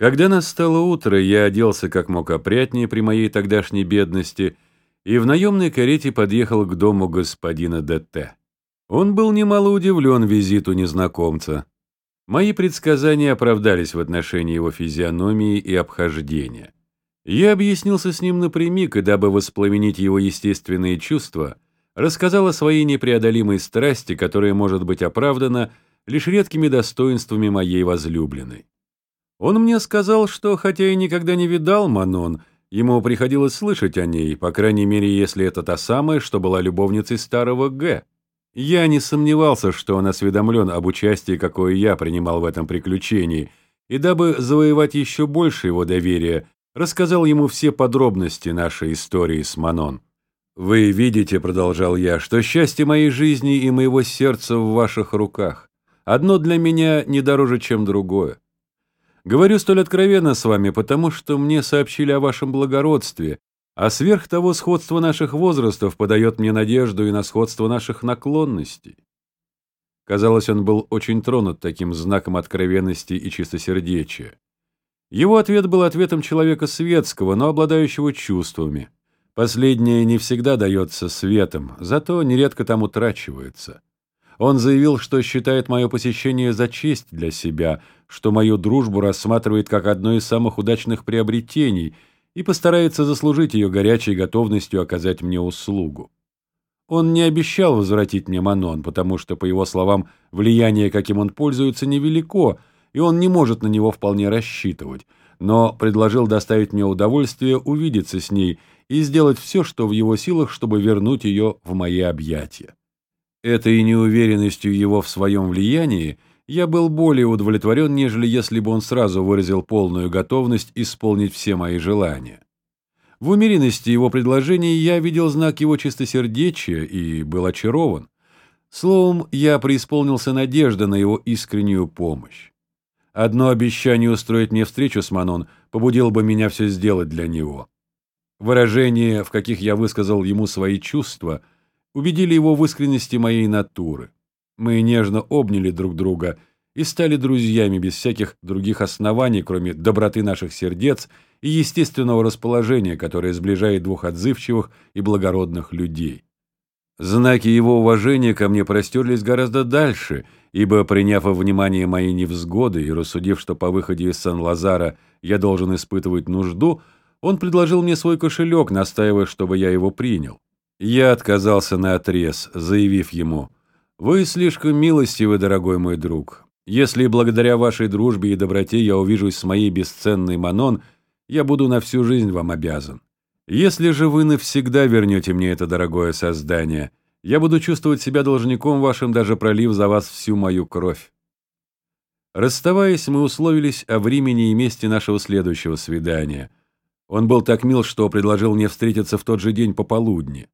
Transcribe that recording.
Когда настало утро, я оделся как мог опрятнее при моей тогдашней бедности и в наемной карете подъехал к дому господина ДТ. Он был немало удивлен визиту незнакомца. Мои предсказания оправдались в отношении его физиономии и обхождения. Я объяснился с ним напрямик, и дабы воспламенить его естественные чувства, рассказал о своей непреодолимой страсти, которая может быть оправдана лишь редкими достоинствами моей возлюбленной. Он мне сказал, что, хотя и никогда не видал Манон, ему приходилось слышать о ней, по крайней мере, если это та самая, что была любовницей старого Г. Я не сомневался, что он осведомлен об участии, какое я принимал в этом приключении, и дабы завоевать еще больше его доверия, рассказал ему все подробности нашей истории с Манон. «Вы видите, — продолжал я, — что счастье моей жизни и моего сердца в ваших руках. Одно для меня не дороже, чем другое. Говорю столь откровенно с вами, потому что мне сообщили о вашем благородстве, а сверх того сходство наших возрастов подает мне надежду и на сходство наших наклонностей. Казалось, он был очень тронут таким знаком откровенности и чистосердечия. Его ответ был ответом человека светского, но обладающего чувствами. Последнее не всегда дается светом, зато нередко там утрачивается. Он заявил, что считает мое посещение за честь для себя, что мою дружбу рассматривает как одно из самых удачных приобретений — и постарается заслужить ее горячей готовностью оказать мне услугу. Он не обещал возвратить мне Манон, потому что, по его словам, влияние, каким он пользуется, невелико, и он не может на него вполне рассчитывать, но предложил доставить мне удовольствие увидеться с ней и сделать все, что в его силах, чтобы вернуть ее в мои объятия. Этой неуверенностью его в своем влиянии – я был более удовлетворен, нежели если бы он сразу выразил полную готовность исполнить все мои желания. В умеренности его предложений я видел знак его чистосердечия и был очарован. Словом, я преисполнился надежды на его искреннюю помощь. Одно обещание устроить мне встречу с Манон побудило бы меня все сделать для него. Выражения, в каких я высказал ему свои чувства, убедили его в искренности моей натуры. Мы нежно обняли друг друга и стали друзьями без всяких других оснований, кроме доброты наших сердец и естественного расположения, которое сближает двух отзывчивых и благородных людей. Знаки его уважения ко мне простерлись гораздо дальше, ибо, приняв во внимание мои невзгоды и рассудив, что по выходе из Сан-Лазара я должен испытывать нужду, он предложил мне свой кошелек, настаивая, чтобы я его принял. Я отказался на отрез, заявив ему – вы слишком милостивы, дорогой мой друг. Если благодаря вашей дружбе и доброте я увижусь с моей бесценной Манон, я буду на всю жизнь вам обязан. Если же вы навсегда вернете мне это дорогое создание, я буду чувствовать себя должником вашим, даже пролив за вас всю мою кровь. Расставаясь, мы условились о времени и месте нашего следующего свидания. Он был так мил, что предложил мне встретиться в тот же день пополудни.